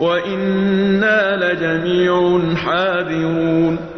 وَإِنَّا لَجَمِيعٌ حَاذِرُونَ